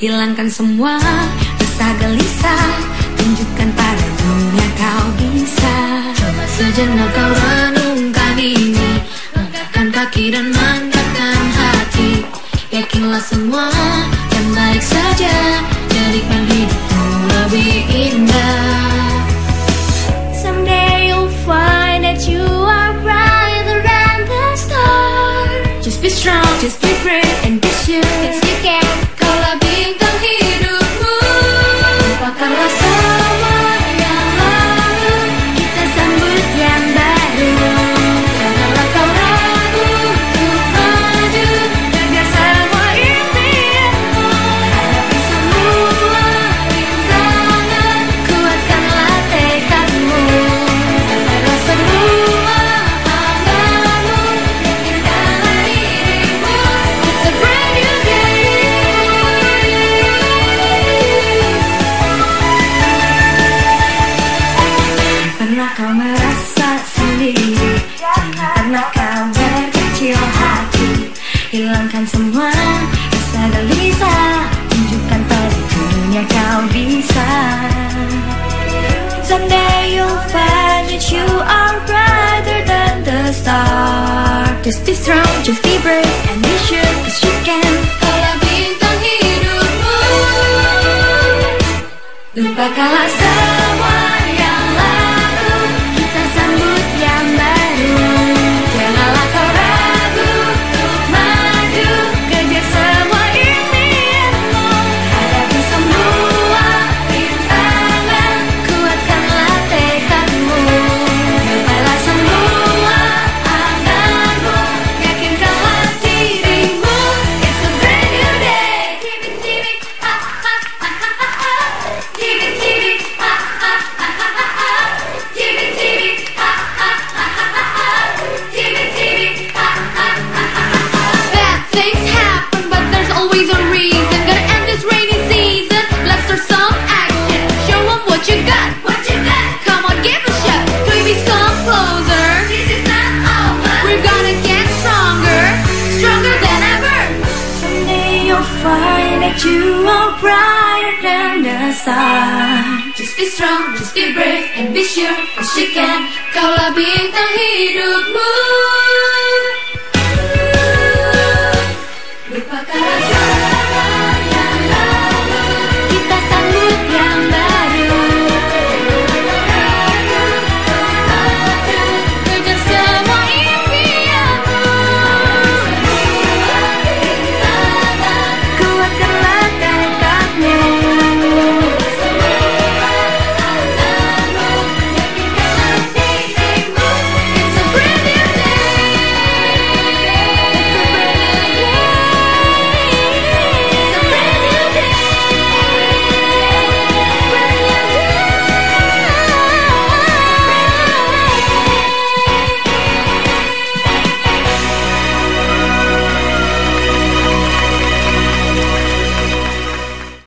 Hilangkan semua rasa gelisah. Tunjukkan pada dunia kau bisa. Sejenak kau renungkan ini. Angkatkan kaki dan mantapkan hati. Yakinlah semua yang baik saja. Jadikan hidupmu lebih indah Pernah kau merasa sendiri? Jangan pernah kau berkecil hati. Hilangkan semua rasa gelisah. Tunjukkan pada dunia kau bisa. Someday you'll find that you are brighter than the stars. Just be strong, just be brave and be sure Cause you can. Kaulah bintang hidupmu Lupakanlah semua sun. Just be strong, just be brave and be sure Cause you can Kaulah bintang hidupmu